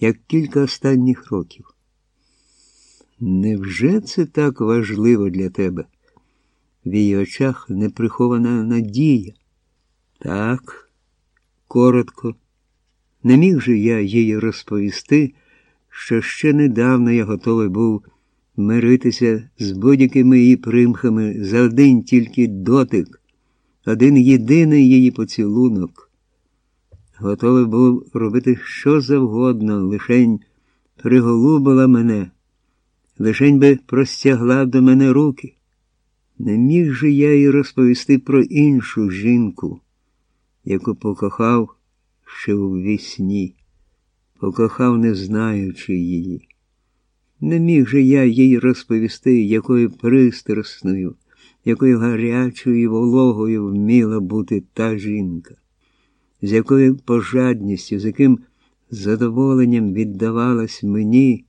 як кілька останніх років. Невже це так важливо для тебе? В її очах неприхована надія. Так, коротко, не міг же я їй розповісти, що ще недавно я готовий був миритися з будь-якими її примхами за один тільки дотик, один єдиний її поцілунок. Готовий був робити що завгодно, лишень приголубила мене, лишень би простягла до мене руки. Не міг же я й розповісти про іншу жінку, яку покохав ще у вісні, покохав, не знаючи її. Не міг же я їй розповісти, якою пристрасною, якою гарячою і вологою вміла бути та жінка, з якою пожадністю, з яким задоволенням віддавалась мені,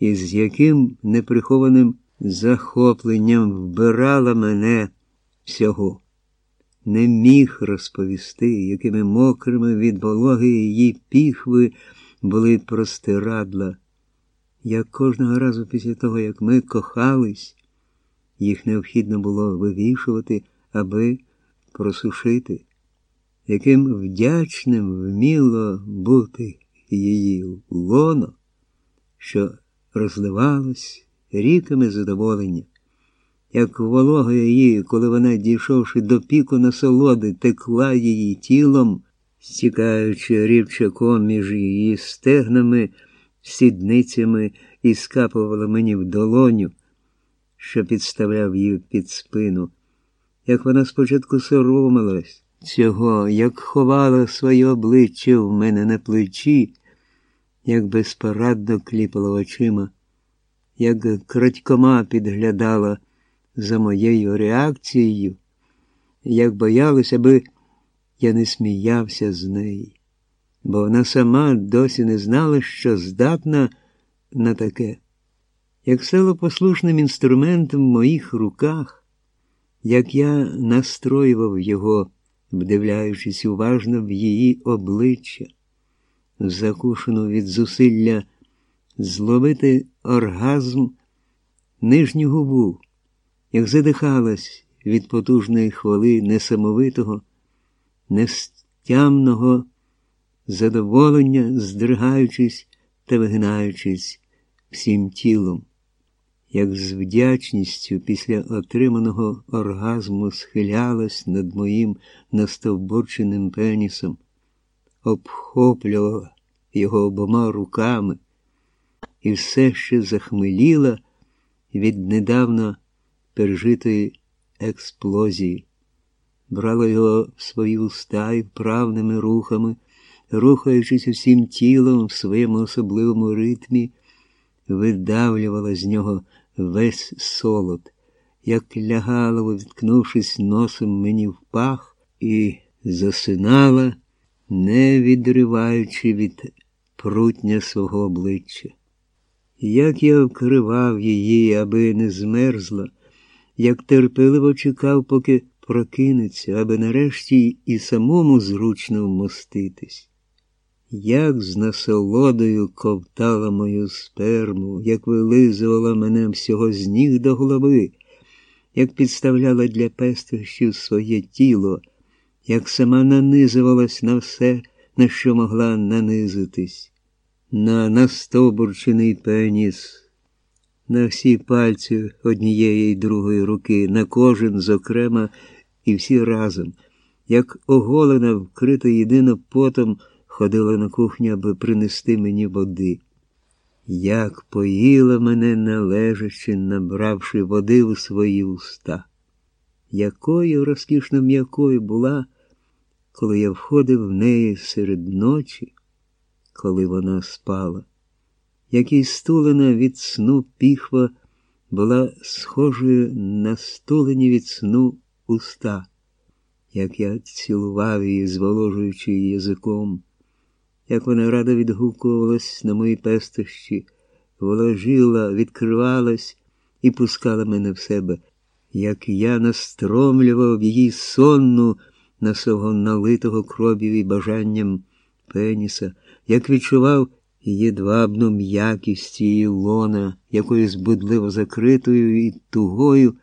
і з яким неприхованим захопленням вбирала мене всього. Не міг розповісти, якими мокрими від вологи її піхви були простирадла. Як кожного разу після того, як ми кохались, їх необхідно було вивішувати, аби просушити, яким вдячним вміло бути її лоно, що розливалось ріками задоволення, як волога її, коли вона, дійшовши до піку насолоди, текла її тілом, стікаючи рівчаком між її стегнами, сідницями і скапувала мені в долоню, що підставляв її під спину, як вона спочатку соромилась цього, як ховала своє обличчя в мене на плечі, як безпорадно кліпала очима як крадькома підглядала за моєю реакцією, як боялася, аби я не сміявся з неї, бо вона сама досі не знала, що здатна на таке, як стало послушним інструментом в моїх руках, як я настроював його, вдивляючись уважно в її обличчя, закушену від зусилля зловити оргазм нижню губу, як задихалась від потужної хвали несамовитого, нестямного задоволення, здригаючись та вигинаючись всім тілом, як з вдячністю після отриманого оргазму схилялась над моїм настовбурченим пенісом, обхоплювала його обома руками і все ще захмеліла від недавно пережитої експлозії, брала його в свої уста і вправними рухами, рухаючись усім тілом в своєму особливому ритмі, видавлювала з нього весь солод, як лягала, відкнувшись носом мені в пах, і засинала, не відриваючи від прутня свого обличчя. Як я вкривав її, аби не змерзла, як терпеливо чекав, поки прокинеться, аби нарешті і самому зручно вмоститись. Як з насолодою ковтала мою сперму, як вилизувала мене всього з ніг до голови, як підставляла для пестощів своє тіло, як сама нанизувалась на все, на що могла нанизитись. На настовбурчений пеніс, на всі пальці однієї й другої руки, на кожен, зокрема, і всі разом, як оголена, вкрита єдино потом, ходила на кухню, аби принести мені води. Як поїла мене належачи, набравши води у свої уста, якою розкішно м'якою була, коли я входив в неї серед ночі коли вона спала. Як і стулена від сну піхва була схожою на стулені від сну уста, як я цілував її, зволожуючи язиком, як вона радо відгукувалась на мої пестощі, воложила, відкривалась і пускала мене в себе, як я настромлював її сонну на свого налитого кров'ю і бажанням пеніса як відчував її двабну м'якість її лона, якоюсь будливо закритою і тугою.